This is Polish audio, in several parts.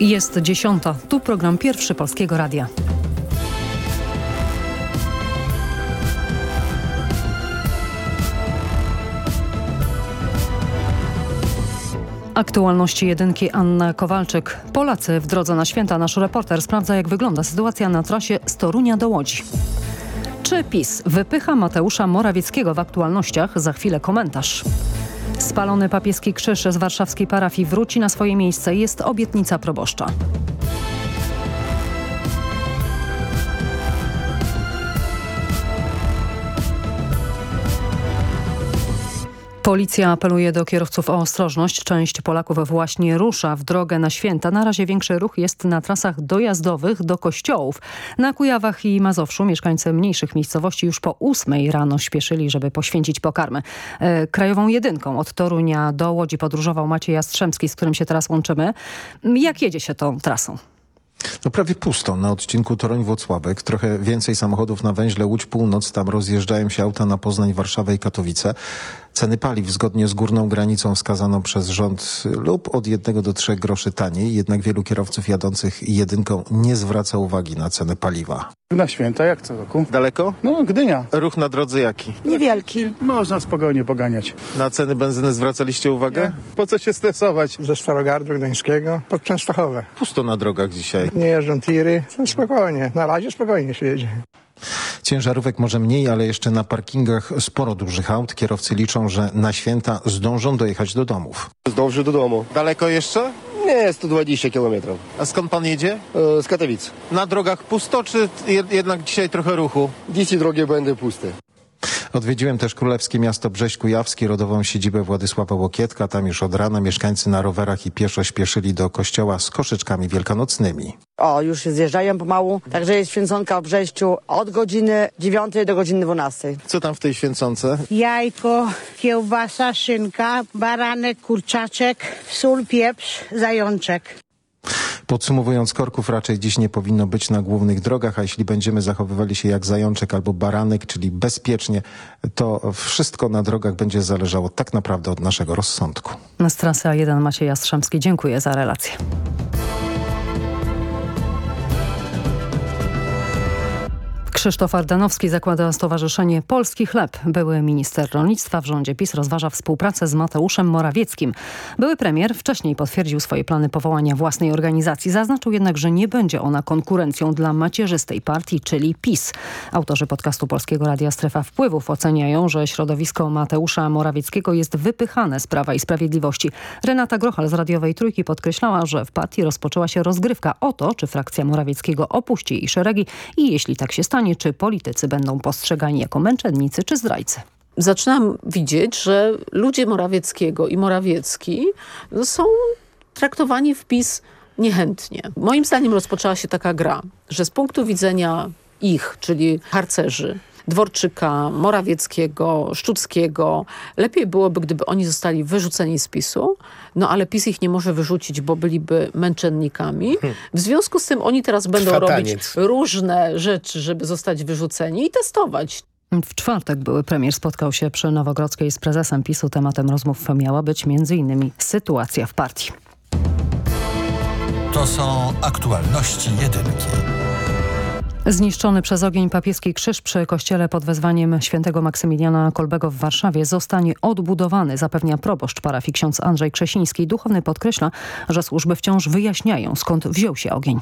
Jest dziesiąta. Tu program pierwszy Polskiego Radia. Aktualności jedynki Anna Kowalczyk. Polacy w drodze na święta. Nasz reporter sprawdza jak wygląda sytuacja na trasie z Torunia do Łodzi. Czy PiS wypycha Mateusza Morawieckiego w aktualnościach? Za chwilę komentarz. Spalony papieski krzyż z warszawskiej parafii wróci na swoje miejsce. Jest obietnica proboszcza. Policja apeluje do kierowców o ostrożność. Część Polaków właśnie rusza w drogę na święta. Na razie większy ruch jest na trasach dojazdowych do kościołów. Na Kujawach i Mazowszu mieszkańcy mniejszych miejscowości już po ósmej rano śpieszyli, żeby poświęcić pokarmy. E, krajową jedynką od Torunia do Łodzi podróżował Maciej Jastrzębski, z którym się teraz łączymy. Jak jedzie się tą trasą? No prawie pusto na odcinku Toruń-Włocławek. Trochę więcej samochodów na węźle Łódź Północ. Tam rozjeżdżają się auta na Poznań, Warszawę i Katowice. Ceny paliw zgodnie z górną granicą wskazaną przez rząd lub od 1 do 3 groszy taniej. Jednak wielu kierowców jadących jedynką nie zwraca uwagi na cenę paliwa. Na święta jak co roku? Daleko? No, Gdynia. Ruch na drodze jaki? Niewielki. Można spokojnie poganiać. Na ceny benzyny zwracaliście uwagę? Po co się stresować? ze Starogardu Gdańskiego pod Częstochowę. Pusto na drogach dzisiaj. Nie jeżdżą tiry, spokojnie, na razie spokojnie się jedzie. Ciężarówek może mniej, ale jeszcze na parkingach sporo dużych aut. Kierowcy liczą, że na święta zdążą dojechać do domów. Zdąży do domu. Daleko jeszcze? Nie, 120 kilometrów. A skąd pan jedzie? E, Z Katowic. Na drogach pusto, czy jed- jednak dzisiaj trochę ruchu? Dzisiaj drogi będą puste. Odwiedziłem też królewskie miasto Brześć Kujawski, rodową siedzibę Władysława Łokietka. Tam już od rana mieszkańcy na rowerach i pieszo śpieszyli do kościoła z koszyczkami wielkanocnymi. O, już się zjeżdżają pomału, także jest święconka w Brześciu od godziny 9 do godziny 12. Co tam w tej święconce? jajko, kiełbasa, szynka, baranek, kurczaczek, sól, pieprz, zajączek. Podsumowując, korków raczej dziś nie powinno być na głównych drogach, a jeśli będziemy zachowywali się jak zajączek albo baranek, czyli bezpiecznie, to wszystko na drogach będzie zależało tak naprawdę od naszego rozsądku. Z trasy A1 Maciej Jastrzębski. Dziękuję za relację. Krzysztof Ardanowski zakłada Stowarzyszenie Polski Chleb. Były minister rolnictwa w rządzie PiS rozważa współpracę z Mateuszem Morawieckim. Były premier wcześniej potwierdził swoje plany powołania własnej organizacji. Zaznaczył jednak, że nie będzie ona konkurencją dla macierzystej partii, czyli PiS. Autorzy podcastu Polskiego Radia Strefa Wpływów oceniają, że środowisko Mateusza Morawieckiego jest wypychane z Prawa i Sprawiedliwości. Renata Grochal z Radiowej Trójki podkreślała, że w partii rozpoczęła się rozgrywka o to, czy frakcja Morawieckiego opuści jej szeregi i jeśli tak się stanie, czy politycy będą postrzegani jako męczennicy czy zdrajcy. zaczynam widzieć, że ludzie Morawieckiego i Morawiecki są traktowani w PiS niechętnie. Moim zdaniem rozpoczęła się taka gra, że z punktu widzenia ich, czyli harcerzy, Dworczyka, Morawieckiego, Szczuckiego. Lepiej byłoby, gdyby oni zostali wyrzuceni z PiSu, no ale PiS ich nie może wyrzucić, bo byliby męczennikami. W związku z tym oni teraz będą Trwa robić taniec. różne rzeczy, żeby zostać wyrzuceni i testować. W czwartek były premier spotkał się przy Nowogrodzkiej z prezesem PiSu. Tematem rozmów miała być m.in. sytuacja w partii. To są aktualności jedynki. Zniszczony przez ogień papieski krzyż przy kościele pod wezwaniem świętego Maksymiliana Kolbego w Warszawie zostanie odbudowany, zapewnia proboszcz parafii ksiądz Andrzej Krzesiński. Duchowny podkreśla, że służby wciąż wyjaśniają skąd wziął się ogień.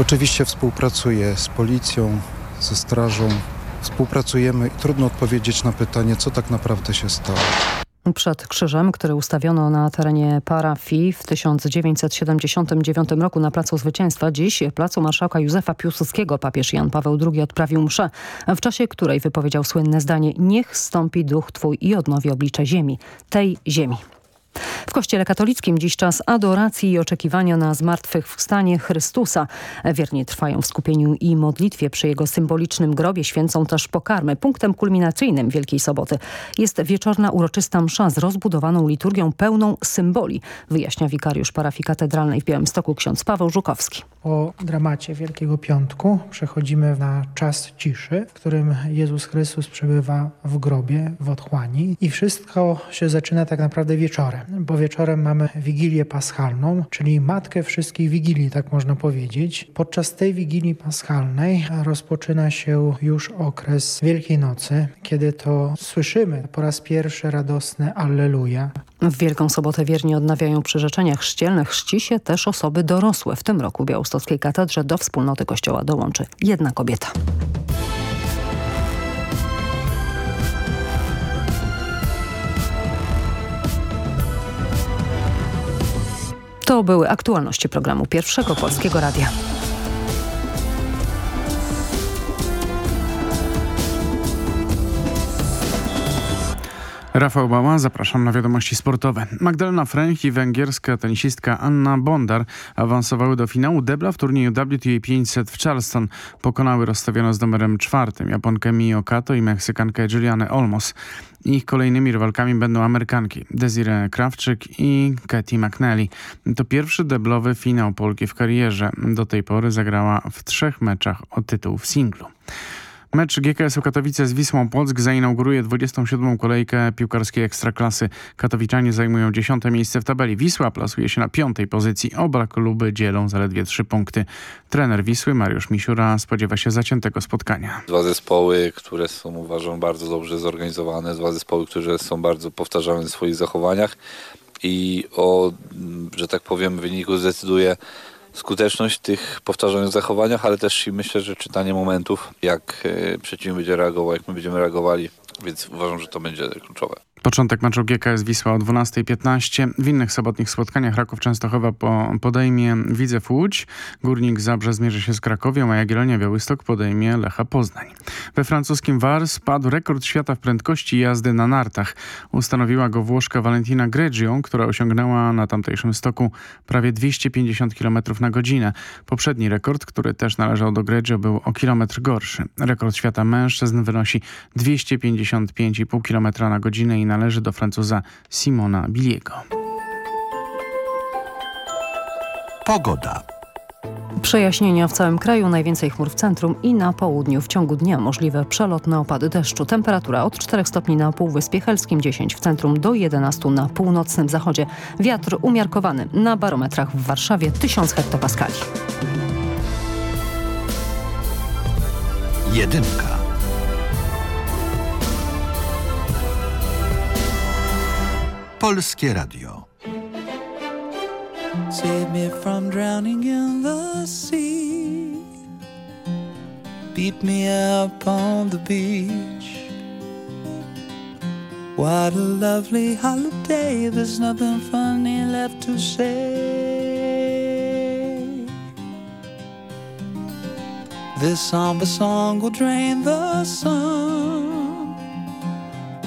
Oczywiście współpracuję z policją, ze strażą. Współpracujemy i trudno odpowiedzieć na pytanie, co tak naprawdę się stało. Przed krzyżem, który ustawiono na terenie parafii w 1979 roku na Placu Zwycięstwa, dziś Placu Marszałka Józefa Piłsudskiego papież Jan Paweł II odprawił mszę, w czasie której wypowiedział słynne zdanie Niech stąpi duch Twój i odnowi oblicze ziemi, tej ziemi. W Kościele katolickim dziś czas adoracji i oczekiwania na zmartwychwstanie Chrystusa. Wierni trwają w skupieniu i modlitwie przy jego symbolicznym grobie. Święcą też pokarmy. Punktem kulminacyjnym Wielkiej Soboty jest wieczorna uroczysta msza z rozbudowaną liturgią pełną symboli, wyjaśnia wikariusz parafii katedralnej w Białymstoku ksiądz Paweł Żukowski. Po dramacie Wielkiego Piątku przechodzimy na czas ciszy, w którym Jezus Chrystus przebywa w grobie, w otchłani i wszystko się zaczyna tak naprawdę wieczorem, bo wieczorem mamy Wigilię Paschalną, czyli matkę wszystkich Wigilii, tak można powiedzieć. Podczas tej Wigilii Paschalnej rozpoczyna się już okres Wielkiej Nocy, kiedy to słyszymy po raz pierwszy radosne Alleluja. W Wielką Sobotę wierni odnawiają przyrzeczenia chrzcielne. Chrzci się też osoby dorosłe. W tym roku w Białostockiej Katedrze do wspólnoty Kościoła dołączy jedna kobieta. To były aktualności programu Pierwszego Polskiego Radia. Rafał Bała, zapraszam na wiadomości sportowe. Magdalena Fręch i węgierska tenisistka Anna Bondar awansowały do finału debla w turnieju WTA 500 w Charleston. Pokonały rozstawiono z numerem czwartym Japonkę Mio Kato i Meksykankę Julianę Olmos. Ich kolejnymi rywalkami będą Amerykanki Desiree Krawczyk i Katie McNally. To pierwszy deblowy finał Polki w karierze. Do tej pory zagrała w trzech meczach o tytuł w singlu. Mecz GKS-u Katowice z Wisłą Płock zainauguruje 27. kolejkę piłkarskiej Ekstraklasy. Katowiczanie zajmują 10. miejsce w tabeli. Wisła plasuje się na piątej pozycji. Oba kluby dzielą zaledwie 3 punkty. Trener Wisły Mariusz Misiura spodziewa się zaciętego spotkania. Dwa zespoły, które są uważam bardzo dobrze zorganizowane. Dwa zespoły, które są bardzo powtarzalne w swoich zachowaniach. I o, że tak powiem, wyniku zdecyduje skuteczność tych powtarzanych zachowaniach, ale też i myślę, że czytanie momentów, jak e, przeciwnik będzie reagował, jak my będziemy reagowali, więc uważam, że to będzie kluczowe. Początek meczu GKS Wisła o 12.15. W innych sobotnich spotkaniach Raków Częstochowa po, podejmie Widzew Łódź. Górnik Zabrze zmierzy się z Krakowią, a Jagiellonia Białystok podejmie Lecha Poznań. We francuskim Var spadł rekord świata w prędkości jazdy na nartach. Ustanowiła go Włoszka Valentina Greggio, która osiągnęła na tamtejszym stoku prawie 250 km na godzinę. Poprzedni rekord, który też należał do Greggio, był o kilometr gorszy. Rekord świata mężczyzn wynosi 255,5 km na godzinę i należy do Francuza Simona Biliego. Pogoda. Przejaśnienia w całym kraju, najwięcej chmur w centrum i na południu. W ciągu dnia możliwe przelotne opady deszczu. Temperatura od 4 stopni na Półwyspie Helskim, 10 w centrum do 11 na północnym zachodzie. Wiatr umiarkowany na barometrach w Warszawie 1000 hektopaskali. Jedynka. Polskie Radio. Save me from drowning in the sea. Beat me up on the beach. What a lovely holiday. There's nothing funny left to say. This somber song will drain the sun,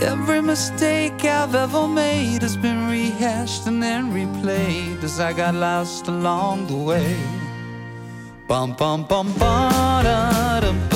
Every mistake I've ever made has been rehashed and then replayed as I got lost along the way. Bum bum bum ba da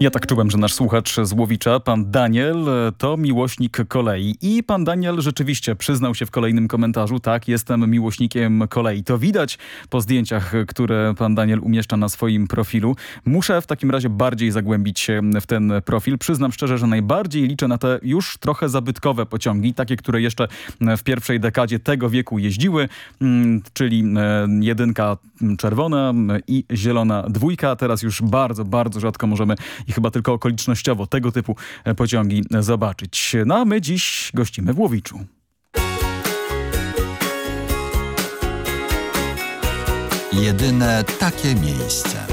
Ja tak czułem, że nasz słuchacz z Łowicza, pan Daniel, to miłośnik kolei. I pan Daniel rzeczywiście przyznał się w kolejnym komentarzu, tak, jestem miłośnikiem kolei. To widać po zdjęciach, które pan Daniel umieszcza na swoim profilu. Muszę w takim razie bardziej zagłębić się w ten profil. Przyznam szczerze, że najbardziej liczę na te już trochę zabytkowe pociągi, takie, które jeszcze w pierwszej dekadzie tego wieku jeździły, mm, czyli e, jedynka czerwona i zielona dwójka. Teraz już bardzo, bardzo rzadko możemy i chyba tylko okolicznościowo tego typu e, pociągi zobaczyć. No a my dziś gościmy w Łowiczu. Jedyne takie miejsce.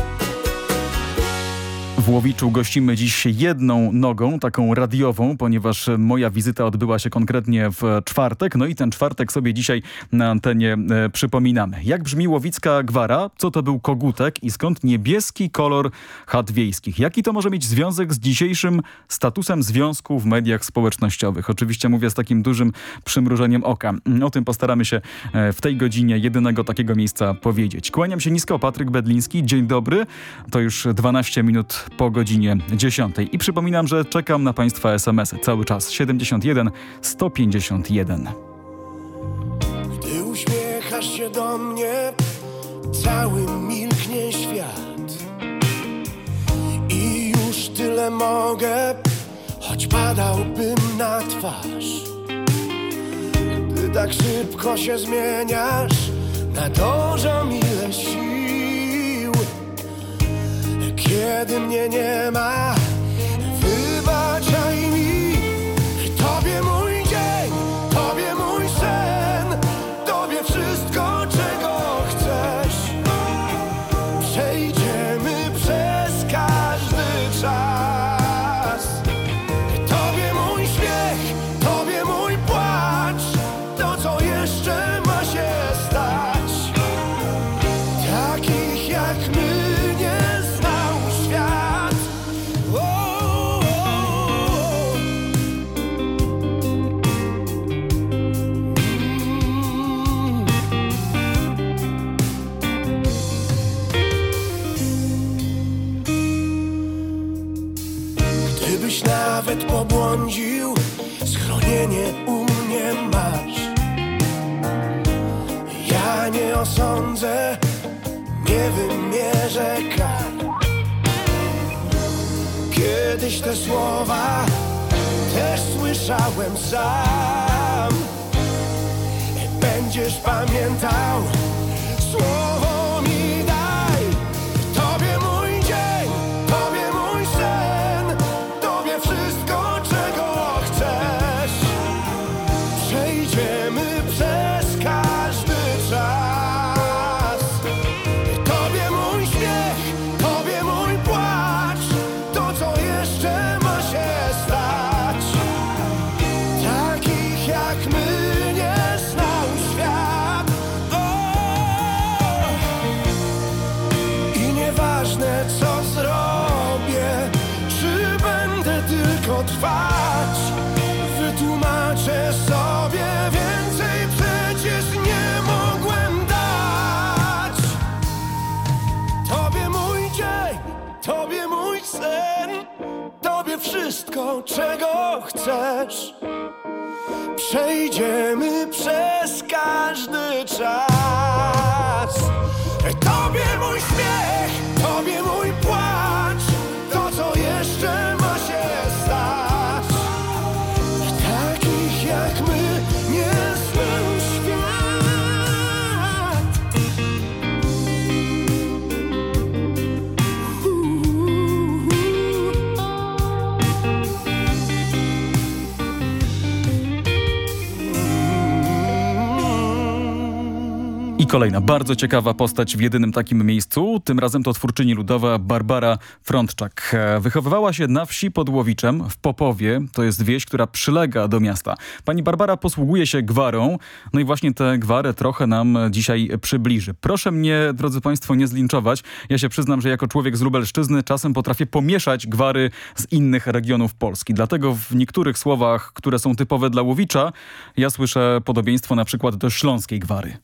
W Łowiczu gościmy dziś jedną nogą, taką radiową, ponieważ moja wizyta odbyła się konkretnie w czwartek. No i ten czwartek sobie dzisiaj na antenie e, przypominamy. Jak brzmi łowicka gwara? Co to był kogutek i skąd niebieski kolor chat wiejskich? Jaki to może mieć związek z dzisiejszym statusem związku w mediach społecznościowych? Oczywiście mówię z takim dużym przymrużeniem oka. O tym postaramy się e, w tej godzinie jedynego takiego miejsca powiedzieć. Kłaniam się nisko, Patryk Bedliński. Dzień dobry. To już 12 minut po godzinie 10. I przypominam, że czekam na Państwa SMS-y cały czas 71 151. Gdy uśmiechasz się do mnie, cały milknie świat. I już tyle mogę, choć padałbym na twarz. Ty tak szybko się zmieniasz, nadążam ile sił. Kiedy mnie nie ma, wybaczaj mi. Nawet pobłądził, schronienie u mnie masz. Ja nie osądzę, nie wymierzę kar. Kiedyś te słowa też słyszałem sam. Będziesz pamiętał, Przejdziemy przez Kolejna bardzo ciekawa postać w jedynym takim miejscu. Tym razem to twórczyni ludowa Barbara Frontczak. E, Wychowywała się na wsi pod Łowiczem w Popowie. To jest wieś, która przylega do miasta. Pani Barbara posługuje się gwarą. No i właśnie tę gwarę trochę nam dzisiaj przybliży. Proszę mnie, drodzy Państwo, nie zlinczować. Ja się przyznam, że jako człowiek z Lubelszczyzny czasem potrafię pomieszać gwary z innych regionów Polski. Dlatego w niektórych słowach, które są typowe dla Łowicza, ja słyszę podobieństwo na przykład do śląskiej gwary.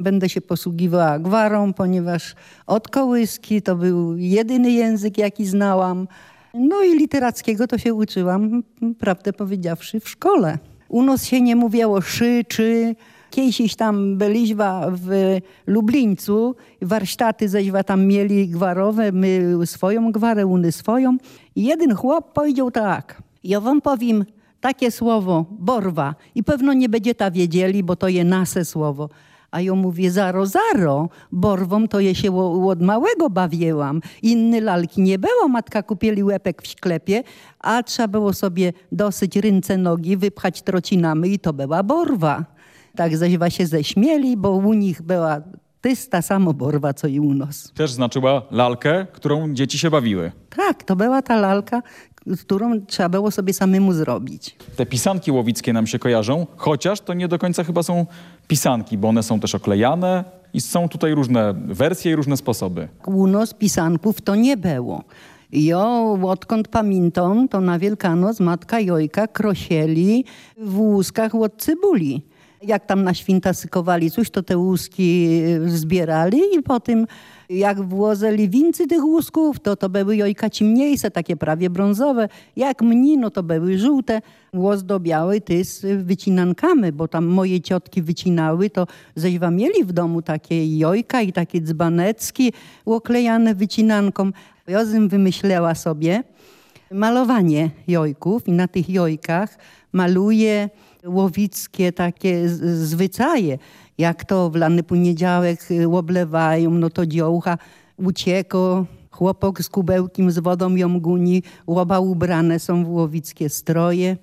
Będę się posługiwała gwarą, ponieważ od kołyski to był jedyny język, jaki znałam. No i literackiego to się uczyłam, prawdę powiedziawszy, w szkole. U nas się nie mówiło szy, czy. Kiedyś tam byliśmy w Lublińcu, warsztaty zeźwa tam mieli gwarowe, my swoją gwarę, uny swoją. I jeden chłop powiedział tak, ja wam powiem takie słowo, borwa i pewno nie będzie ta wiedzieli, bo to je nasze słowo. A ja mówię, zaro, zaro, borwą to je się od małego bawiłam. Inny lalki nie było, matka kupieli łepek w sklepie, a trzeba było sobie dosyć ręce, nogi, wypchać trocinami i to była borwa. Tak zeźwa się ześmieli, bo u nich była tysta samo borwa, co i u nas. Też znaczyła lalkę, którą dzieci się bawiły. Tak, to była ta lalka, którą trzeba było sobie samemu zrobić. Te pisanki łowickie nam się kojarzą, chociaż to nie do końca chyba są pisanki, bo one są też oklejane i są tutaj różne wersje i różne sposoby. U nas pisanków to nie było. Jo, odkąd pamiętam, to na Wielkanoc matka Jojka krosieli w łuskach od cybuli. Jak tam na święta sykowali coś, to te łuski y, zbierali i potem jak włozeli wincy tych łusków, to to były jojka ciemniejsze, takie prawie brązowe. Jak mni, no to były żółte. Łos do białej ty z wycinankami, bo tam moje ciotki wycinały, to zeźwa mieli w domu takie jojka i takie dzbanecki oklejane wycinanką. Tym wymyślała sobie malowanie jojków i na tych jojkach maluje łowickie takie zwyczaje. Jak to w lany poniedziałek y, łoblewają, no to dziołcha ucieko, chłopok z kubełkiem z wodą ją guni, łoba ubrane są w łowickie stroje.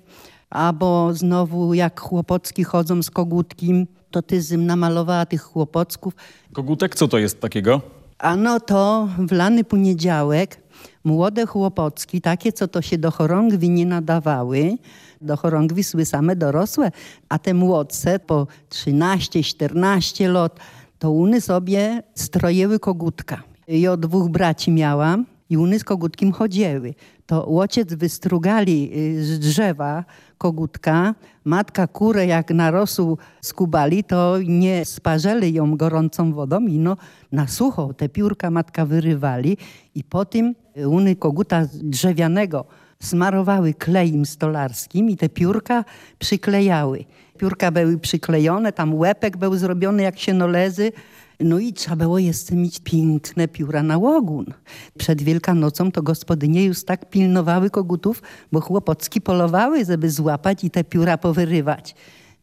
Albo znowu jak chłopocki chodzą z kogutkiem, to ty zym namalowała tych chłopocków. Kogutek, co to jest takiego? A no to w lany poniedziałek młode chłopocki, takie co to się do chorągwi nie nadawały, do chorągwi szły same dorosłe, a te młodsze po 13-14 lat, to uny sobie strojeły kogutka. Ja dwóch braci miałam i uny z kogutkiem chodziły. To łociec wystrugali y, z drzewa kogutka, matka kurę jak na rosół skubali, to nie sparzeli ją gorącą wodą i no na sucho te piórka matka wyrywali i po tym uny koguta drzewianego smarowały klejem stolarskim i te piórka przyklejały. Piórka były przyklejone, tam łepek był zrobiony jak się nolezy, no i trzeba było jeszcze mieć piękne pióra na łogun. Przed Wielkanocą to gospodynie już tak pilnowały kogutów, bo chłopocki polowały, żeby złapać i te pióra powyrywać.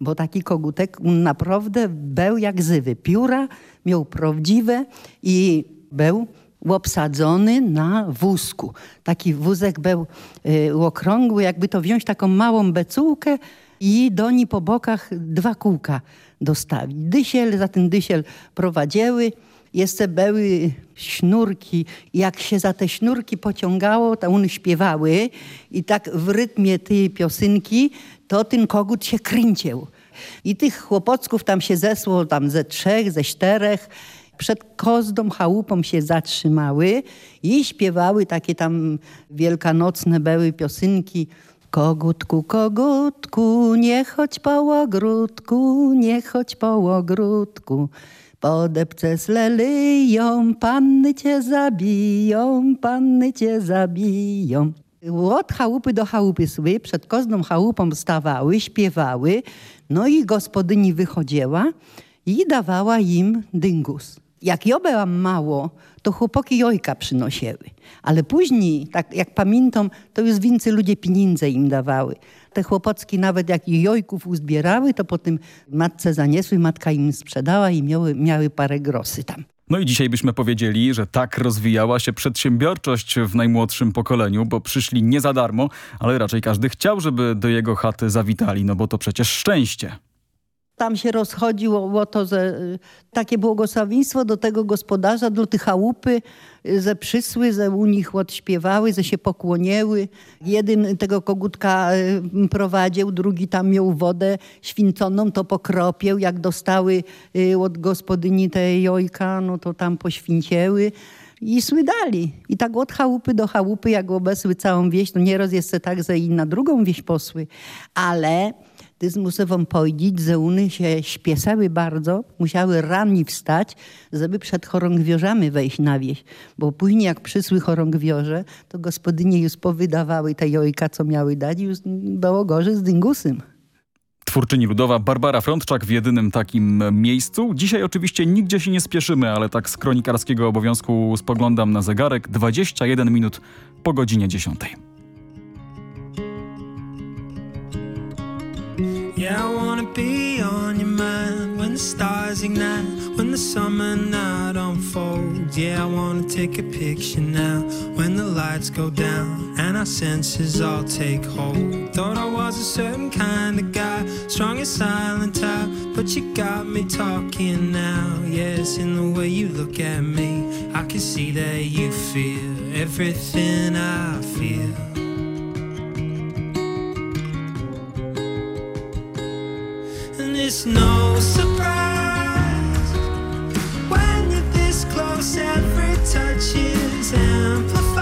Bo taki kogutek naprawdę był jak zywy. Pióra miał prawdziwe i był obsadzony na wózku. Taki wózek był y, okrągły, jakby to wziąć taką małą becułkę i do niej po bokach dwa kółka dostawić. Dysiel, za ten dysiel prowadziły. Jeszcze były sznurki. Jak się za te sznurki pociągało, to one śpiewały i tak w rytmie tej piosenki to ten kogut się kręcił. I tych chłopocków tam się zesło tam ze trzech, ze czterech przed kozdą chałupą się zatrzymały i śpiewały takie tam wielkanocne były piosenki. Kogutku, kogutku, nie chodź po ogródku, nie chodź po ogródku. Podepce z panny cię zabiją, panny cię zabiją. Od chałupy do chałupy szły, przed kozną chałupą stawały, śpiewały, no i gospodyni wychodziła i dawała im dyngus. Jak ja byłam mało, to chłopaki jojka przynosiły. Ale później, tak jak pamiętam, to już więcej ludzie pieniądze im dawały. Te chłopocki nawet jak i jojków uzbierały, to potem matce zaniesły, matka im sprzedała i miały, miały parę grosy tam. No i dzisiaj byśmy powiedzieli, że tak rozwijała się przedsiębiorczość w najmłodszym pokoleniu, bo przyszli nie za darmo, ale raczej każdy chciał, żeby do jego chaty zawitali, no bo to przecież szczęście. Tam się rozchodziło to, że y, takie błogosławieństwo do tego gospodarza, do tych chałupy, y, że przysły, że u nich odśpiewały, że się pokłonięły. Jeden tego kogutka y, prowadził, drugi tam miał wodę święconą, to pokropił. Jak dostały od gospodyni tej jojka, no to tam poświęciły i słydali. I tak od chałupy do chałupy, jak obesły całą wieś, no nieraz jeszcze tak, że i na drugą wieś posły. Ale Tyz muszę wam powiedzieć, że uny się śpiesały bardzo, musiały ranni wstać, żeby przed chorągwiorzami wejść na wieś. Bo później jak przysły chorągwiorze, to gospodynie już powydawały te jojka, co miały dać i już było gorzej z dingusem. Twórczyni ludowa Barbara Frądczak w jedynym takim miejscu. Dzisiaj oczywiście nigdzie się nie spieszymy, ale tak z kronikarskiego obowiązku spoglądam na zegarek. 21 minut po godzinie 10. Yeah, I wanna be on your mind when the stars ignite, when the summer night unfolds. Yeah, I wanna take a picture now when the lights go down and our senses all take hold. Thought I was a certain kind of guy, strong and silent type, but you got me talking now. Yes, in the way you look at me, I can see that you feel everything I feel. It's no surprise when you're this close. Every touch is amplified.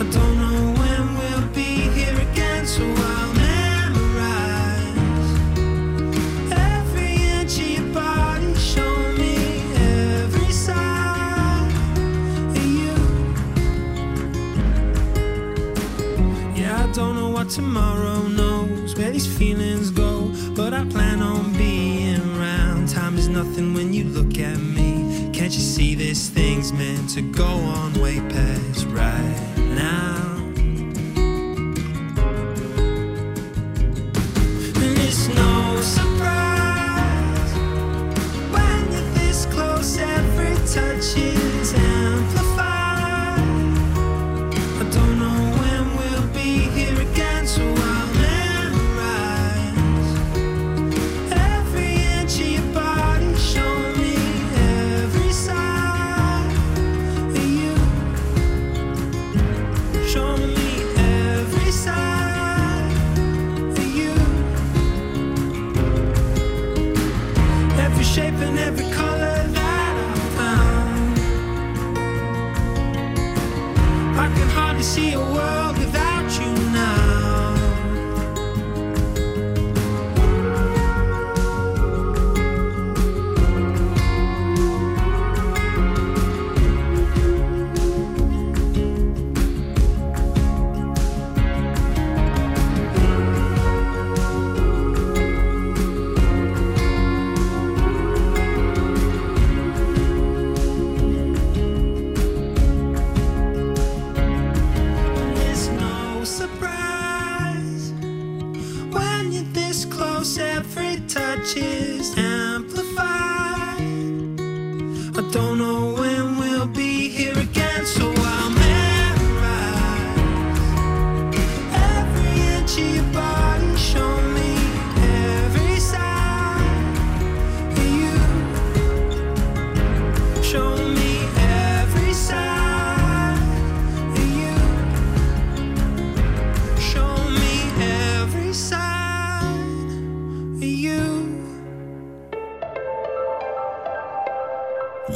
I don't know when we'll be here again, so I'll memorize every inch of your body. Show me every side of you. Yeah, I don't know what tomorrow knows, where these feelings go I plan on being around. Time is nothing when you look at me. Can't you see this thing's meant to go on way past right now?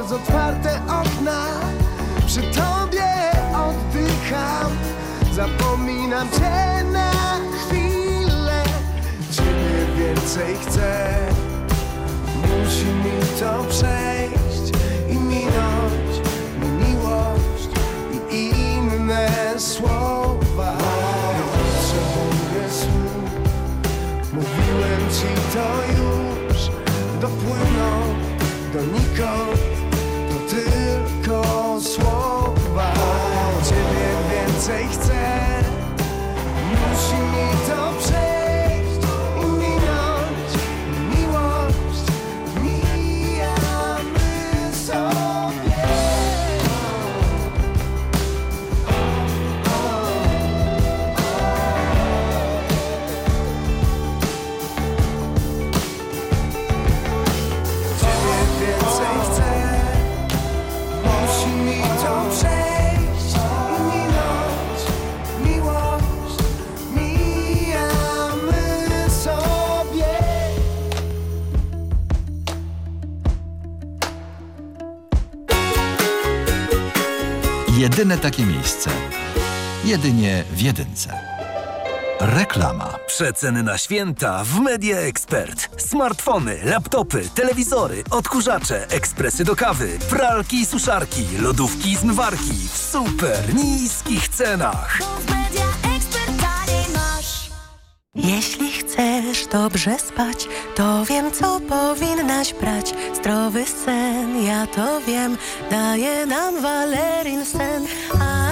przez otwarte okna. Przy tobie oddycham Zapominam cię na chwilę. Ciebie więcej chcę. Musi mi to przejść I minąć mi miłość I inne słowa. Nie potrzebuję słów. Mówiłem ci to już. Dopłyną donikąd To tylko słowa. Ciebie więcej chcę. Musi mi to przejść Jedyne takie miejsce. Jedynie w jedynce. Reklama. Przeceny na święta w Media Expert. Smartfony, laptopy, telewizory, odkurzacze, ekspresy do kawy, pralki i suszarki, lodówki i zmywarki w super niskich cenach. Jeśli chcesz dobrze spać, to wiem, co powinnaś brać. Zdrowy sen, ja to wiem, daje nam Valerin sen. A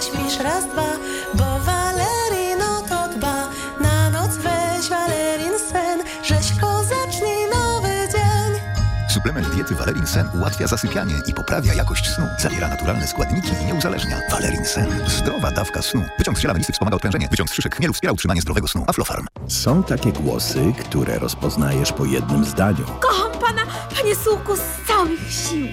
śpisz raz, dwa, bo Valerino to dba. Na noc weź Valerin sen, rzeźko zacznij nowy dzień. Suplement diety Valerin Sen ułatwia zasypianie i poprawia jakość snu. Zawiera naturalne składniki i nie uzależnia. Valerin Sen. Zdrowa dawka snu. Wyciąg z ziela melisy wspomaga odprężenie. Wyciąg z szyszek chmielu wspiera utrzymanie zdrowego snu. Aflofarm. Są takie głosy, które rozpoznajesz po jednym zdaniu. Kocham pana, panie Sułku, z całych sił.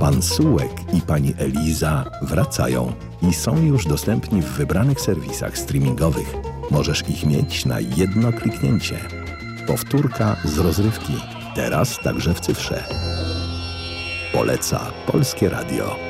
Pan Sułek i pani Eliza wracają i są już dostępni w wybranych serwisach streamingowych. Możesz ich mieć na jedno kliknięcie. Powtórka z rozrywki. Teraz także w cyfrze. Poleca Polskie Radio.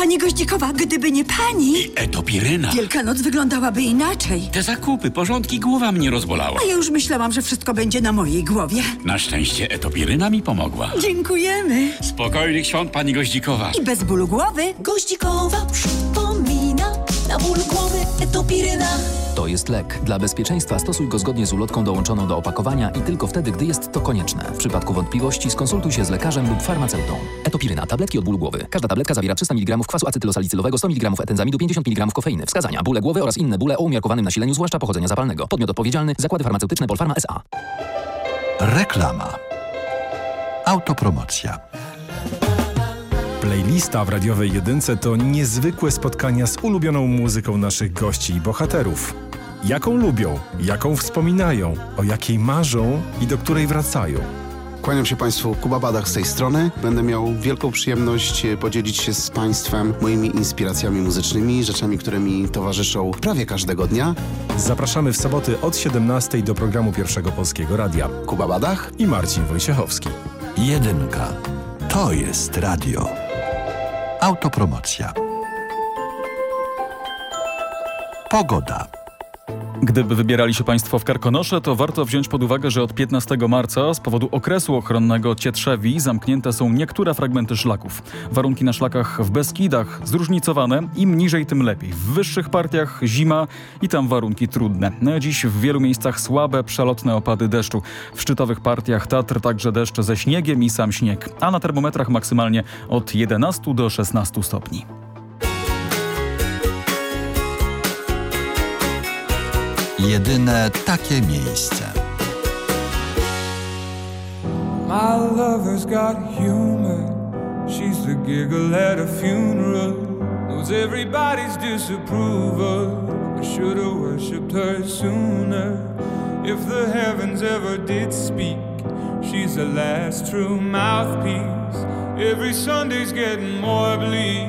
Pani Goździkowa, gdyby nie pani, Etopiryna. Wielkanoc wyglądałaby inaczej. Te zakupy, porządki, głowa mnie rozbolała. A ja już myślałam, że wszystko będzie na mojej głowie. Na szczęście etopiryna mi pomogła. Dziękujemy. Spokojnych świąt, pani Goździkowa. I bez bólu głowy. Goździkowa na ból głowy etopiryna. To jest lek. Dla bezpieczeństwa stosuj go zgodnie z ulotką dołączoną do opakowania i tylko wtedy, gdy jest to konieczne. W przypadku wątpliwości skonsultuj się z lekarzem lub farmaceutą. Etopiryna. Tabletki od bólu głowy. Każda tabletka zawiera 300 mg kwasu acetylosalicylowego, 100 mg etenzamidu, 50 mg kofeiny. Wskazania. Bóle głowy oraz inne bóle o umiarkowanym nasileniu, zwłaszcza pochodzenia zapalnego. Podmiot odpowiedzialny. Zakłady farmaceutyczne Polpharma S.A. Reklama. Autopromocja. Playlista w radiowej jedynce to niezwykłe spotkania z ulubioną muzyką naszych gości i bohaterów. Jaką lubią, jaką wspominają, o jakiej marzą i do której wracają. Kłaniam się Państwu, Kuba Badach z tej strony. Będę miał wielką przyjemność e, podzielić się z Państwem moimi inspiracjami muzycznymi, rzeczami, które mi towarzyszą prawie każdego dnia. Zapraszamy w soboty od 17 do programu Pierwszego Polskiego Radia. Kuba Badach i Marcin Wojciechowski. Jedynka. To jest radio. Autopromocja. Pogoda. Gdyby wybierali się Państwo w Karkonosze, to warto wziąć pod uwagę, że od 15 marca z powodu okresu ochronnego Cietrzewi zamknięte są niektóre fragmenty szlaków. Warunki na szlakach w Beskidach zróżnicowane, im niżej tym lepiej. W wyższych partiach zima i tam warunki trudne. No, dziś w wielu miejscach słabe, przelotne opady deszczu. W szczytowych partiach Tatr także deszcz ze śniegiem i sam śnieg, a na termometrach maksymalnie od 11 do 16 stopni. Jedyne takie miejsce. My lover's got humor. She's the giggle at a funeral. Knows everybody's disapproval. I should have worshipped her sooner. If the heavens ever did speak, she's the last true mouthpiece. Every Sunday's getting more bleak.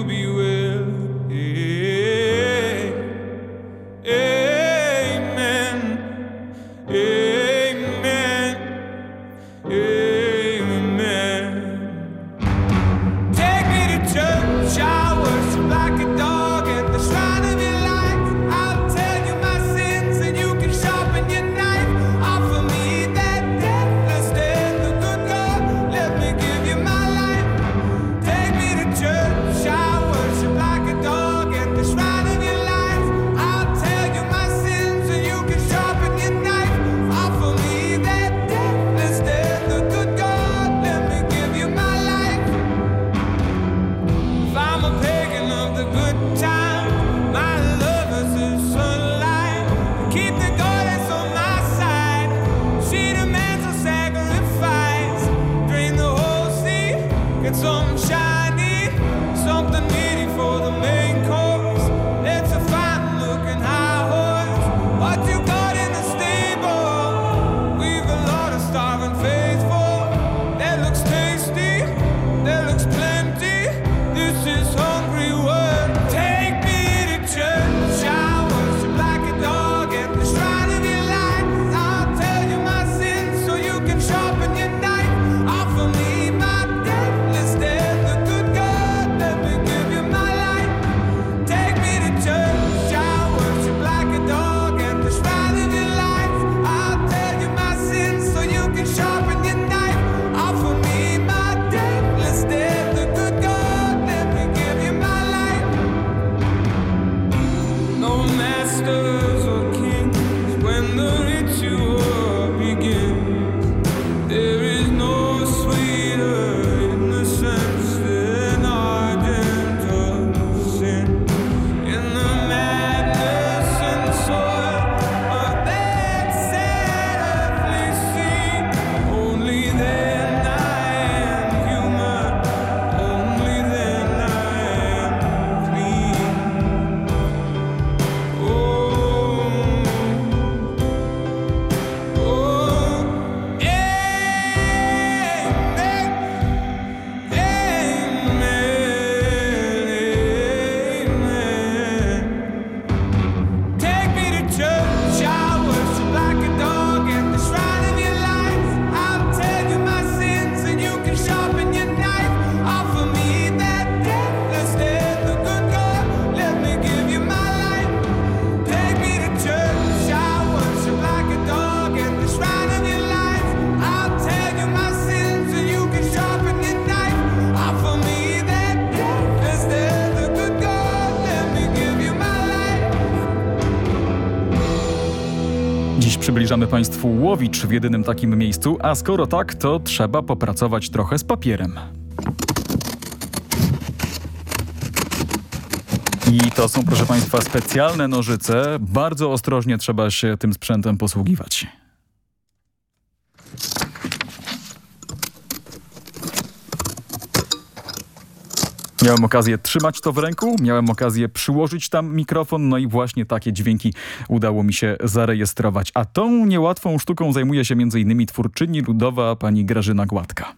Państwu Łowicz w jedynym takim miejscu, a skoro tak, to trzeba popracować trochę z papierem. I to są, proszę Państwa, specjalne nożyce. Bardzo ostrożnie trzeba się tym sprzętem posługiwać. Miałem okazję trzymać to w ręku, miałem okazję przyłożyć tam mikrofon, no i właśnie takie dźwięki udało mi się zarejestrować. A tą niełatwą sztuką zajmuje się m.in. twórczyni ludowa pani Grażyna Gładka.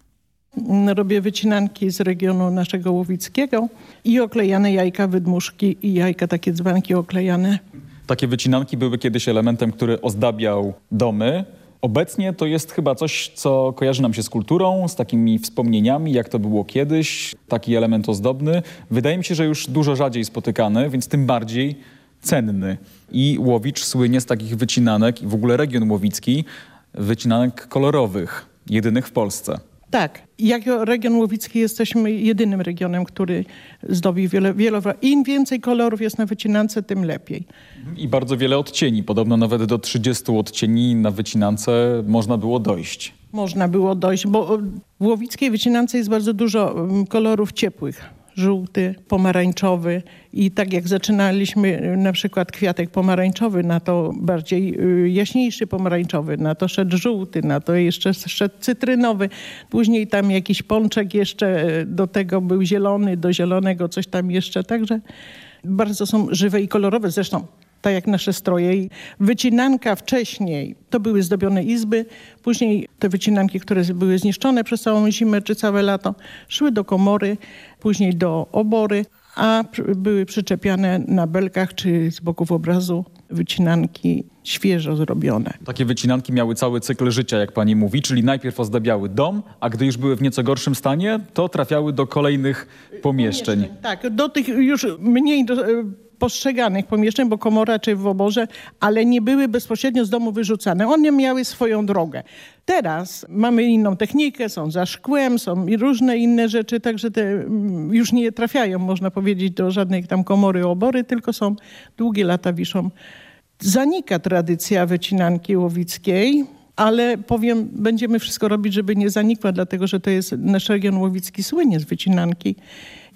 Robię wycinanki z regionu naszego łowickiego i oklejane jajka, wydmuszki i jajka, takie dzbanki oklejane. Takie wycinanki były kiedyś elementem, który ozdabiał domy. Obecnie to jest chyba coś, co kojarzy nam się z kulturą, z takimi wspomnieniami, jak to było kiedyś, taki element ozdobny. Wydaje mi się, że już dużo rzadziej spotykany, więc tym bardziej cenny. I Łowicz słynie z takich wycinanek, i w ogóle region łowicki, wycinanek kolorowych, jedynych w Polsce. Tak, jako region łowicki jesteśmy jedynym regionem, który zdobi wiele, wiele... Im więcej kolorów jest na wycinance, tym lepiej. I bardzo wiele odcieni, podobno nawet do 30 odcieni na wycinance można było dojść. Można było dojść, bo w łowickiej wycinance jest bardzo dużo mm, kolorów ciepłych. Żółty, pomarańczowy i tak jak zaczynaliśmy y, na przykład kwiatek pomarańczowy, na to bardziej y, jaśniejszy pomarańczowy, na to szedł żółty, na to jeszcze szedł cytrynowy. Później tam jakiś pączek jeszcze y, do tego był zielony, do zielonego coś tam jeszcze. Także bardzo są żywe i kolorowe. Zresztą tak jak nasze stroje. I Wycinanka wcześniej to były zdobione izby, później te wycinanki, które były zniszczone przez całą zimę czy całe lato, szły do komory, później do obory, a były przyczepiane na belkach czy z boków obrazu wycinanki świeżo zrobione. Takie wycinanki miały cały cykl życia, jak pani mówi, czyli najpierw ozdabiały dom, a gdy już były w nieco gorszym stanie, to trafiały do kolejnych pomieszczeń. Tak, do tych już mniej do, e, postrzeganych pomieszczeń, bo komora czy w oborze, ale nie były bezpośrednio z domu wyrzucane. One miały swoją drogę. Teraz mamy inną technikę, są za szkłem, są i różne inne rzeczy, także te mm, już nie trafiają, można powiedzieć, do żadnej tam komory, obory, tylko są długie lata wiszą. Zanika tradycja wycinanki łowickiej, ale powiem, będziemy wszystko robić, żeby nie zanikła, dlatego że to jest nasz region łowicki słynie z wycinanki.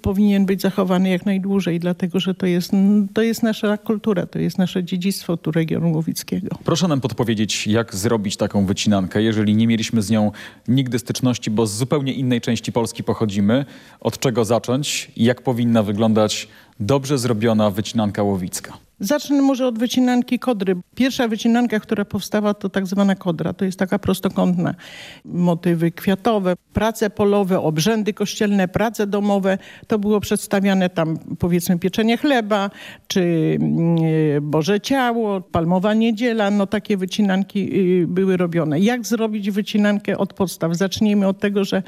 Powinien być zachowany jak najdłużej, dlatego że to jest, to jest nasza kultura, to jest nasze dziedzictwo tu regionu łowickiego. Proszę nam podpowiedzieć, jak zrobić taką wycinankę, jeżeli nie mieliśmy z nią nigdy styczności, bo z zupełnie innej części Polski pochodzimy. Od czego zacząć i jak powinna wyglądać dobrze zrobiona wycinanka łowicka? Zacznę może od wycinanki kodry. Pierwsza wycinanka, która powstała, to tak zwana kodra. To jest taka prostokątna. Motywy kwiatowe, prace polowe, obrzędy kościelne, prace domowe. To było przedstawiane tam powiedzmy pieczenie chleba, czy mm, Boże Ciało, Palmowa Niedziela. No takie wycinanki y, były robione. Jak zrobić wycinankę od podstaw? Zacznijmy od tego, że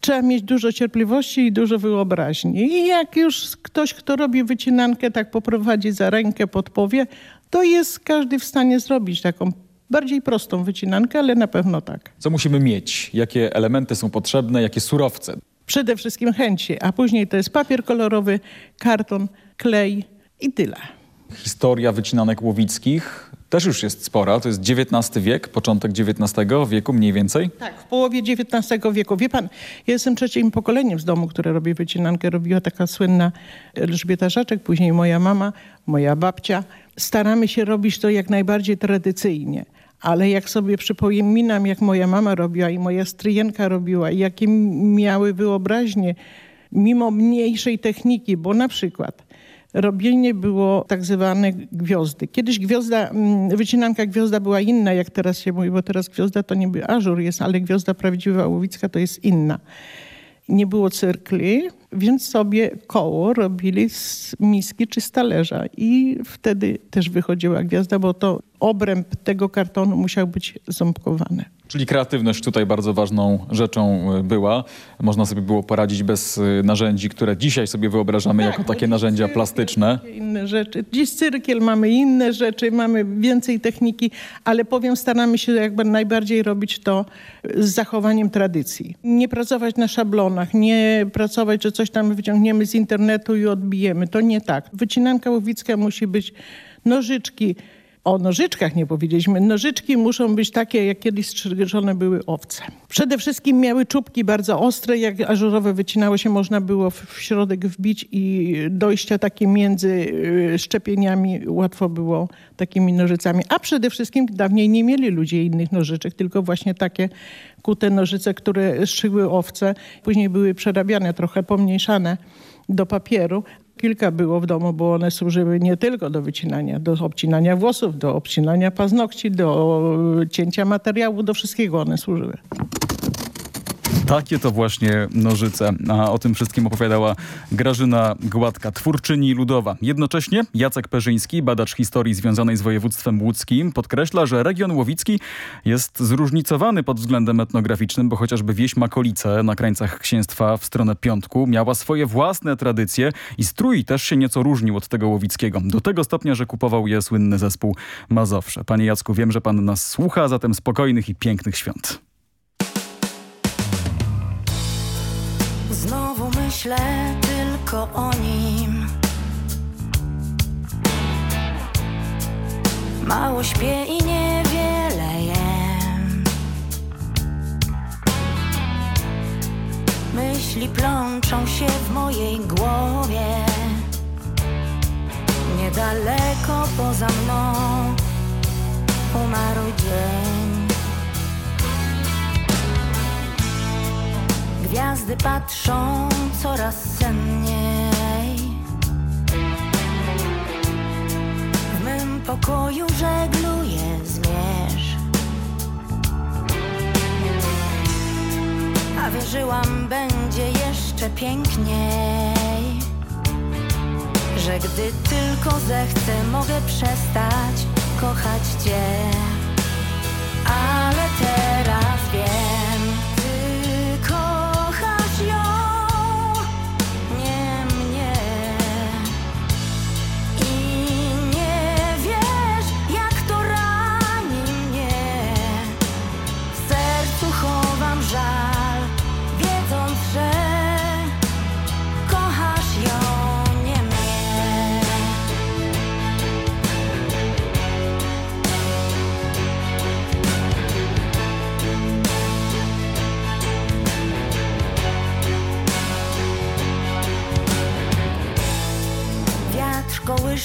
Trzeba mieć dużo cierpliwości i dużo wyobraźni. I jak już ktoś, kto robi wycinankę, tak poprowadzi za rękę, podpowie, to jest każdy w stanie zrobić taką bardziej prostą wycinankę, ale na pewno tak. Co musimy mieć? Jakie elementy są potrzebne? Jakie surowce? Przede wszystkim chęci, a później to jest papier kolorowy, karton, klej i tyle. Historia wycinanek łowickich też już jest spora. To jest XIX wiek, początek XIX wieku mniej więcej. Tak, w połowie XIX wieku. Wie pan, ja jestem trzecim pokoleniem z domu, które robi wycinankę. Robiła taka słynna Elżbieta Żaczek, później moja mama, moja babcia. Staramy się robić to jak najbardziej tradycyjnie. Ale jak sobie przypominam, jak moja mama robiła i moja stryjenka robiła, i jakie miały wyobraźnie, mimo mniejszej techniki, bo na przykład robienie było tak zwane gwiazdy. Kiedyś gwiazda, mm, wycinanka gwiazda była inna, jak teraz się mówi, bo teraz gwiazda to niby ażur jest, ale gwiazda prawdziwa łowicka to jest inna. Nie było cyrkli, więc sobie koło robili z miski czy z talerza i wtedy też wychodziła gwiazda, bo to obręb tego kartonu musiał być ząbkowany. Czyli kreatywność tutaj bardzo ważną rzeczą y, była. Można sobie było poradzić bez y, narzędzi, które dzisiaj sobie wyobrażamy jako takie narzędzia plastyczne. inne rzeczy. Dziś cyrkiel, mamy inne rzeczy, mamy więcej techniki, ale powiem, staramy się jakby najbardziej robić to z zachowaniem tradycji. Nie pracować na szablonach, nie pracować, że coś tam wyciągniemy z internetu i odbijemy. To nie tak. Wycinanka łowicka musi być nożyczki, O nożyczkach nie powiedzieliśmy. Nożyczki muszą być takie, jak kiedyś strzyżone były owce. Przede wszystkim miały czubki bardzo ostre, jak ażurowe wycinało się, można było w środek wbić i dojścia takie między y, szczepieniami łatwo było takimi nożycami. A przede wszystkim dawniej nie mieli ludzie innych nożyczek, tylko właśnie takie kute nożyce, które szyły owce. Później były przerabiane, trochę pomniejszane do papieru. Kilka było w domu, bo one służyły nie tylko do wycinania, do obcinania włosów, do obcinania paznokci, do cięcia materiału, do wszystkiego one służyły. Takie to właśnie nożyce. A o tym wszystkim opowiadała Grażyna Gładka, twórczyni ludowa. Jednocześnie Jacek Perzyński, badacz historii związanej z województwem łódzkim, podkreśla, że region łowicki jest zróżnicowany pod względem etnograficznym, bo chociażby wieś Makolice na krańcach księstwa w stronę Piątku miała swoje własne tradycje i strój też się nieco różnił od tego łowickiego. Do tego stopnia, że kupował je słynny zespół Mazowsze. Panie Jacku, wiem, że pan nas słucha, zatem spokojnych i pięknych świąt. Myślę tylko o nim. Mało śpię i niewiele jem. Myśli plączą się w mojej głowie. Niedaleko poza mną umarł dzień. Gwiazdy patrzą coraz senniej. W mym pokoju żegluje zmierzch. A wierzyłam, będzie jeszcze piękniej. Że gdy tylko zechcę, mogę przestać kochać Cię.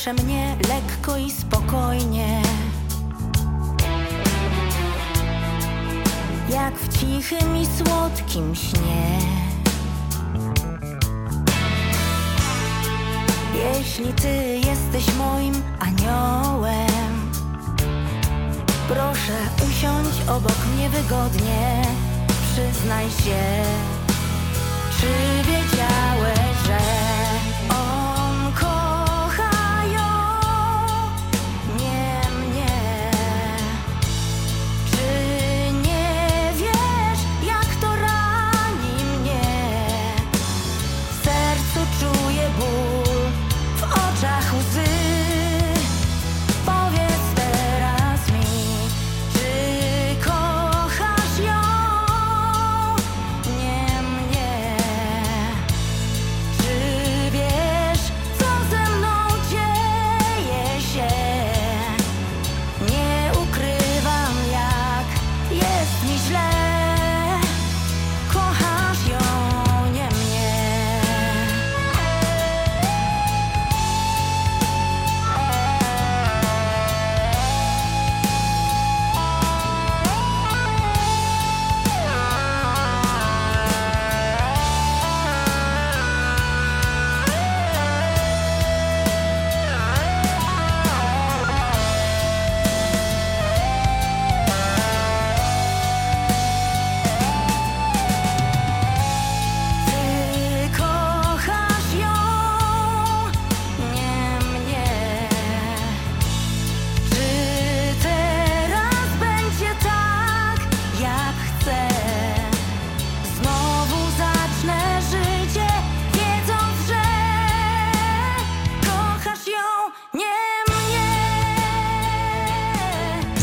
Kołysze mnie lekko i spokojnie. Jak w cichym i słodkim śnie. Jeśli ty jesteś moim aniołem, proszę usiądź obok mnie wygodnie. Przyznaj się, czy wiedziałeś,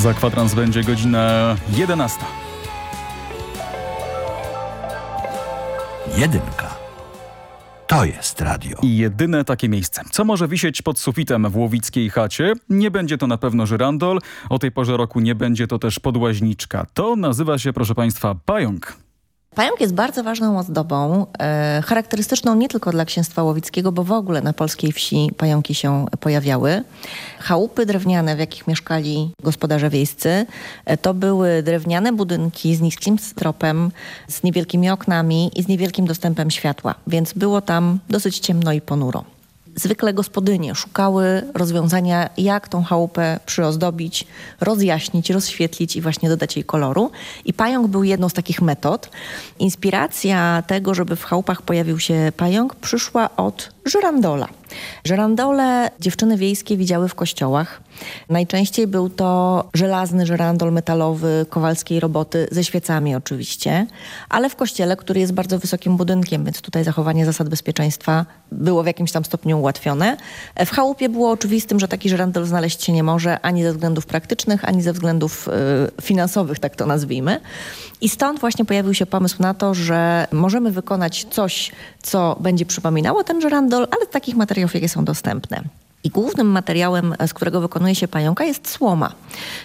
Za kwadrans będzie godzina 11. Jedynka. To jest radio. I jedyne takie miejsce. Co może wisieć pod sufitem w łowickiej chacie? Nie będzie to na pewno żyrandol. O tej porze roku nie będzie to też podłaźniczka. To nazywa się, proszę państwa, pająk. Pająk jest bardzo ważną ozdobą, e, charakterystyczną nie tylko dla księstwa łowickiego, bo w ogóle na polskiej wsi pająki się pojawiały. Chałupy drewniane, w jakich mieszkali gospodarze wiejscy, e, to były drewniane budynki z niskim stropem, z niewielkimi oknami i z niewielkim dostępem światła, więc było tam dosyć ciemno i ponuro. Zwykle gospodynie szukały rozwiązania, jak tą chałupę przyozdobić, rozjaśnić, rozświetlić i właśnie dodać jej koloru. I pająk był jedną z takich metod. Inspiracja tego, żeby w chałupach pojawił się pająk, przyszła od żyrandola. Żyrandole dziewczyny wiejskie widziały w kościołach. Najczęściej był to żelazny żyrandol metalowy kowalskiej roboty, ze świecami oczywiście, ale w kościele, który jest bardzo wysokim budynkiem, więc tutaj zachowanie zasad bezpieczeństwa było w jakimś tam stopniu ułatwione. W chałupie było oczywistym, że taki żyrandol znaleźć się nie może ani ze względów praktycznych, ani ze względów y, finansowych, tak to nazwijmy. I stąd właśnie pojawił się pomysł na to, że możemy wykonać coś, co będzie przypominało ten żyrandol, ale z takich materiałów, jakie są dostępne. I głównym materiałem, z którego wykonuje się pająka, jest słoma.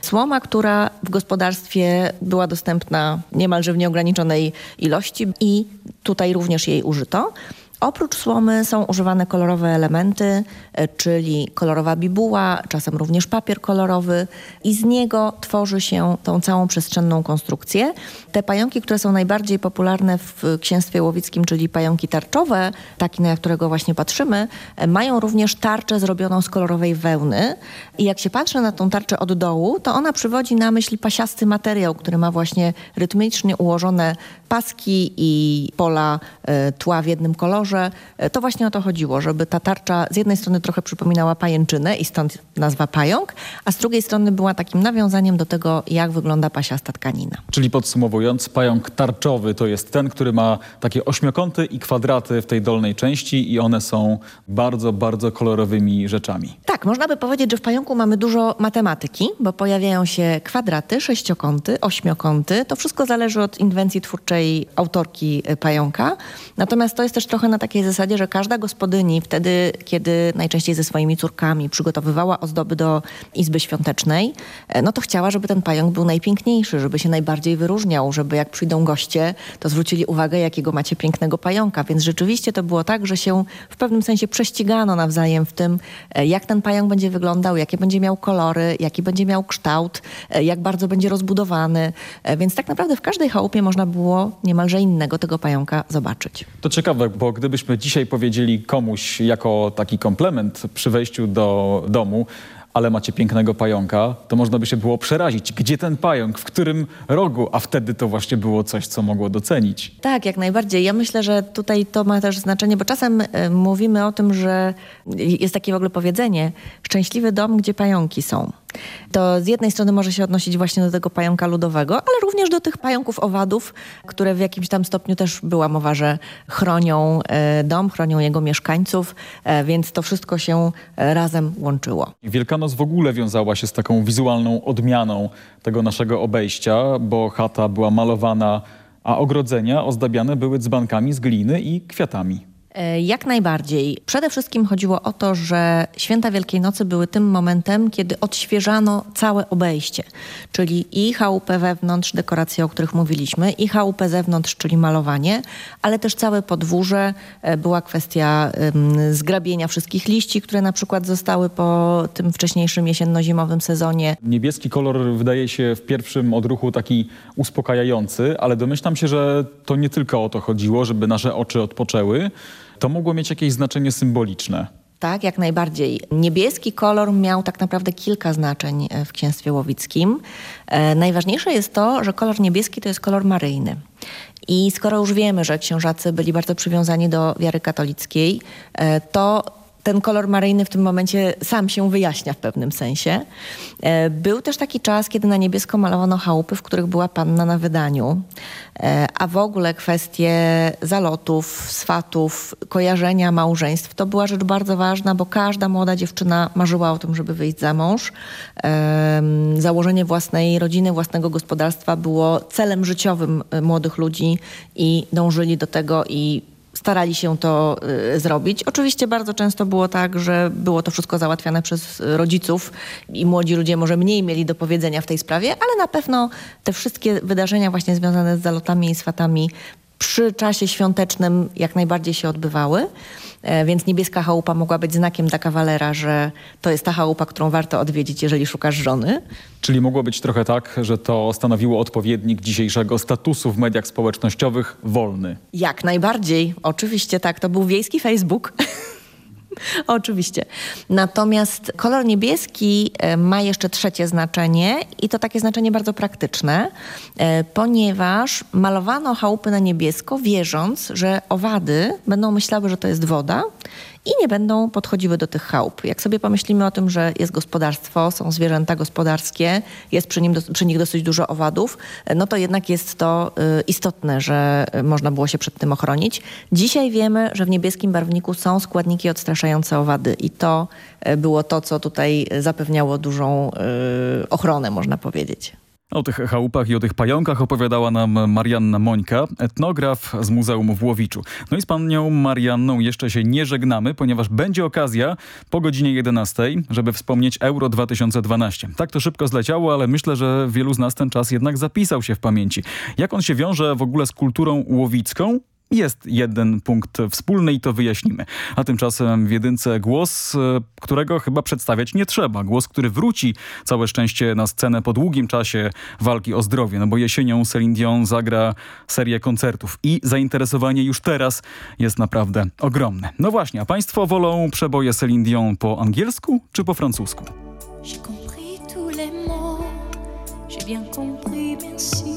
Słoma, która w gospodarstwie była dostępna niemalże w nieograniczonej ilości i tutaj również jej użyto. Oprócz słomy są używane kolorowe elementy, e, czyli kolorowa bibuła, czasem również papier kolorowy i z niego tworzy się tą całą przestrzenną konstrukcję. Te pająki, które są najbardziej popularne w księstwie łowickim, czyli pająki tarczowe, taki na którego właśnie patrzymy, e, mają również tarczę zrobioną z kolorowej wełny i jak się patrzy na tą tarczę od dołu, to ona przywodzi na myśl pasiasty materiał, który ma właśnie rytmicznie ułożone paski i pola e, tła w jednym kolorze. E, To właśnie o to chodziło, żeby ta tarcza z jednej strony trochę przypominała pajęczynę i stąd nazwa pająk, a z drugiej strony była takim nawiązaniem do tego, jak wygląda pasiasta tkanina. Czyli podsumowując, pająk tarczowy to jest ten, który ma takie ośmiokąty i kwadraty w tej dolnej części i one są bardzo, bardzo kolorowymi rzeczami. Tak, można by powiedzieć, że w pająku mamy dużo matematyki, bo pojawiają się kwadraty, sześciokąty, ośmiokąty. To wszystko zależy od inwencji twórczej autorki y, pająka. Natomiast to jest też trochę na takiej zasadzie, że każda gospodyni wtedy, kiedy najczęściej ze swoimi córkami przygotowywała ozdoby do izby świątecznej, e, no to chciała, żeby ten pająk był najpiękniejszy, żeby się najbardziej wyróżniał, żeby jak przyjdą goście, to zwrócili uwagę, jakiego macie pięknego pająka. Więc rzeczywiście to było tak, że się w pewnym sensie prześcigano nawzajem w tym, e, jak ten pająk będzie wyglądał, jakie będzie miał kolory, jaki będzie miał kształt, e, jak bardzo będzie rozbudowany. Więc tak naprawdę w każdej chałupie można było niemalże innego tego pająka zobaczyć. To ciekawe, bo gdybyśmy dzisiaj powiedzieli komuś jako taki komplement przy wejściu do domu, ale macie pięknego pająka, to można by się było przerazić. Gdzie ten pająk? W którym rogu? A wtedy to właśnie było coś, co mogło docenić. Tak, jak najbardziej. Ja myślę, że tutaj to ma też znaczenie, bo czasem e, mówimy o tym, że jest takie w ogóle powiedzenie, szczęśliwy dom, gdzie pająki są. To z jednej strony może się odnosić właśnie do tego pająka ludowego, ale również do tych pająków owadów, które w jakimś tam stopniu też była mowa, że chronią e, dom, chronią jego mieszkańców, e, więc to wszystko się e, razem łączyło. Wielkanoc w ogóle wiązała się z taką wizualną odmianą tego naszego obejścia, bo chata była malowana, a ogrodzenia ozdabiane były dzbankami z gliny i kwiatami. E, Jak najbardziej. Przede wszystkim chodziło o to, że święta Wielkiej Nocy były tym momentem, kiedy odświeżano całe obejście, czyli i chałupę wewnątrz, dekoracje, o których mówiliśmy, i chałupę zewnątrz, czyli malowanie, ale też całe podwórze. E, Była kwestia ym, zgrabienia wszystkich liści, które na przykład zostały po tym wcześniejszym jesienno-zimowym sezonie. Niebieski kolor wydaje się w pierwszym odruchu taki uspokajający, ale domyślam się, że to nie tylko o to chodziło, żeby nasze oczy odpoczęły. To mogło mieć jakieś znaczenie symboliczne. Tak, jak najbardziej. Niebieski kolor miał tak naprawdę kilka znaczeń e, w księstwie łowickim. E, najważniejsze jest to, że kolor niebieski to jest kolor maryjny. I skoro już wiemy, że księżacy byli bardzo przywiązani do wiary katolickiej, e, to ten kolor maryjny w tym momencie sam się wyjaśnia w pewnym sensie. E, Był też taki czas, kiedy na niebiesko malowano chałupy, w których była panna na wydaniu, E, a w ogóle kwestie zalotów, swatów, kojarzenia małżeństw to była rzecz bardzo ważna, bo każda młoda dziewczyna marzyła o tym, żeby wyjść za mąż. Em, Założenie własnej rodziny, własnego gospodarstwa było celem życiowym e, młodych ludzi i dążyli do tego i starali się to y, zrobić. Oczywiście bardzo często było tak, że było to wszystko załatwiane przez rodziców i młodzi ludzie może mniej mieli do powiedzenia w tej sprawie, ale na pewno te wszystkie wydarzenia właśnie związane z zalotami i swatami przy czasie świątecznym jak najbardziej się odbywały. E, Więc niebieska chałupa mogła być znakiem dla kawalera, że to jest ta chałupa, którą warto odwiedzić, jeżeli szukasz żony. Czyli mogło być trochę tak, że to stanowiło odpowiednik dzisiejszego statusu w mediach społecznościowych wolny. Jak najbardziej. Oczywiście tak, to był wiejski Facebook. Oczywiście. Natomiast kolor niebieski e, ma jeszcze trzecie znaczenie i to takie znaczenie bardzo praktyczne, e, ponieważ malowano chałupy na niebiesko, wierząc, że owady będą myślały, że to jest woda i nie będą podchodziły do tych chałup. Jak sobie pomyślimy o tym, że jest gospodarstwo, są zwierzęta gospodarskie, jest przy, nim, przy nich dosyć dużo owadów, no to jednak jest to y, istotne, że można było się przed tym ochronić. Dzisiaj wiemy, że w niebieskim barwniku są składniki odstraszające owady i to y, było to, co tutaj zapewniało dużą y, ochronę, można powiedzieć. O tych chałupach i o tych pająkach opowiadała nam Marianna Mońka, etnograf z Muzeum w Łowiczu. No i z panią Marianną jeszcze się nie żegnamy, ponieważ będzie okazja po godzinie 11, żeby wspomnieć Euro 2012. Tak to szybko zleciało, ale myślę, że wielu z nas ten czas jednak zapisał się w pamięci. Jak on się wiąże w ogóle z kulturą łowicką? Jest jeden punkt wspólny i to wyjaśnimy. A tymczasem w jedynce głos, e, którego chyba przedstawiać nie trzeba. Głos, który wróci całe szczęście na scenę po długim czasie walki o zdrowie. No bo jesienią Celine Dion zagra serię koncertów i zainteresowanie już teraz jest naprawdę ogromne. No właśnie, a państwo wolą przeboje Celine Dion po angielsku czy po francusku? J'ai compris tous les mots, j'ai bien compris, merci.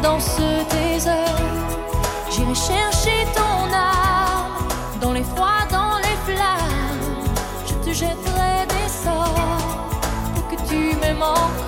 Dansent tes heures. J'irai chercher ton âme dans les froids, dans les flammes. Je te jetterai des sorts pour que tu m'aimes encore.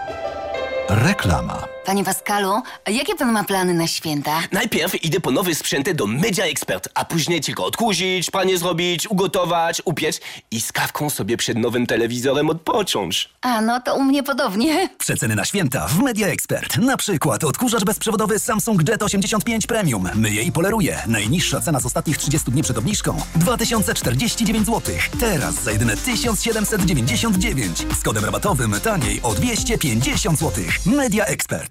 Reklama. Panie Pascalu, a jakie pan ma plany na święta? Najpierw idę po nowe sprzęty do Media Expert, a później tylko odkurzyć, pranie zrobić, ugotować, upiec i z kawką sobie przed nowym telewizorem odpocząć. A, no to u mnie podobnie. Przeceny na święta w Media Expert. Na przykład odkurzacz bezprzewodowy Samsung Jet 85 Premium. Myje i poleruje. Najniższa cena z ostatnich 30 dni przed obniżką 2049 zł. Teraz za jedyne 1799. Z kodem rabatowym taniej o 250 zł. Media Expert.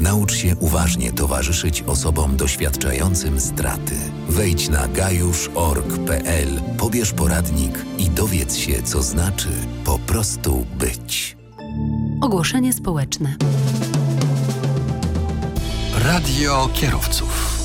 Naucz się uważnie towarzyszyć osobom doświadczającym straty. Wejdź na gajusz.org.pl, pobierz poradnik i dowiedz się, co znaczy po prostu być. Ogłoszenie społeczne. Radio kierowców.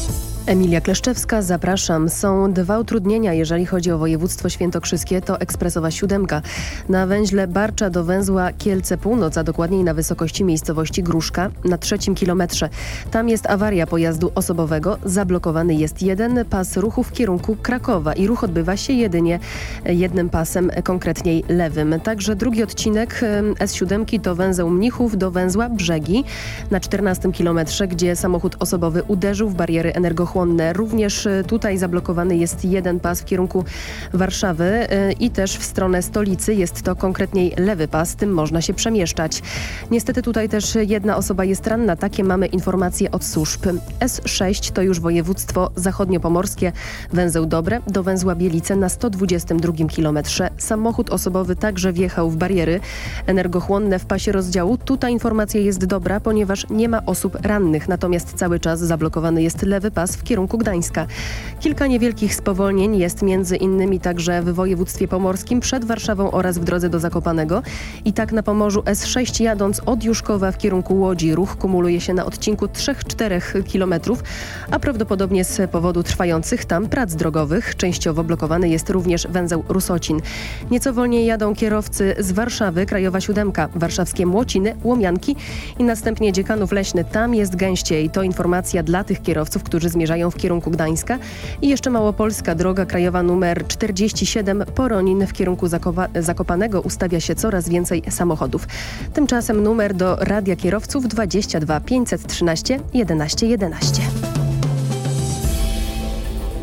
Emilia Kleszczewska, zapraszam. Są dwa utrudnienia, jeżeli chodzi o województwo świętokrzyskie. To ekspresowa siódemka. Na węźle Barcza do węzła Kielce Północ, a dokładniej na wysokości miejscowości Gruszka, na trzecim kilometrze. Tam jest awaria pojazdu osobowego. Zablokowany jest jeden pas ruchu w kierunku Krakowa i ruch odbywa się jedynie jednym pasem, konkretniej lewym. Także drugi odcinek S7 to węzeł Mnichów do węzła Brzegi na 14 kilometrze, gdzie samochód osobowy uderzył w bariery energochłonne. Również y, tutaj zablokowany jest jeden pas w kierunku Warszawy y, i też w stronę stolicy. Jest to konkretniej lewy pas, tym można się przemieszczać. Niestety tutaj też jedna osoba jest ranna. Takie mamy informacje od służb. S6 to już województwo zachodniopomorskie, węzeł Dobre do węzła Bielice na 122 kilometrze. Samochód osobowy także wjechał w bariery energochłonne w pasie rozdziału. Tutaj informacja jest dobra, ponieważ nie ma osób rannych, natomiast cały czas zablokowany jest lewy pas w kierunku Gdańska. Kilka niewielkich spowolnień jest między innymi także w województwie pomorskim przed Warszawą oraz w drodze do Zakopanego. I tak na Pomorzu S6 jadąc od Juszkowa w kierunku Łodzi ruch kumuluje się na odcinku 3-4 kilometrów, a prawdopodobnie z powodu trwających tam prac drogowych. Częściowo blokowany jest również węzeł Rusocin. Nieco wolniej jadą kierowcy z Warszawy, Krajowa Siódemka, warszawskie Młociny, Łomianki i następnie Dziekanów Leśny. Tam jest gęściej. To informacja dla tych kierowców, którzy zmierzają w kierunku Gdańska. I jeszcze Małopolska, droga krajowa numer 47 Poronin w kierunku Zakopa Zakopanego ustawia się coraz więcej samochodów. Tymczasem numer do Radia Kierowców 22 513 11 11.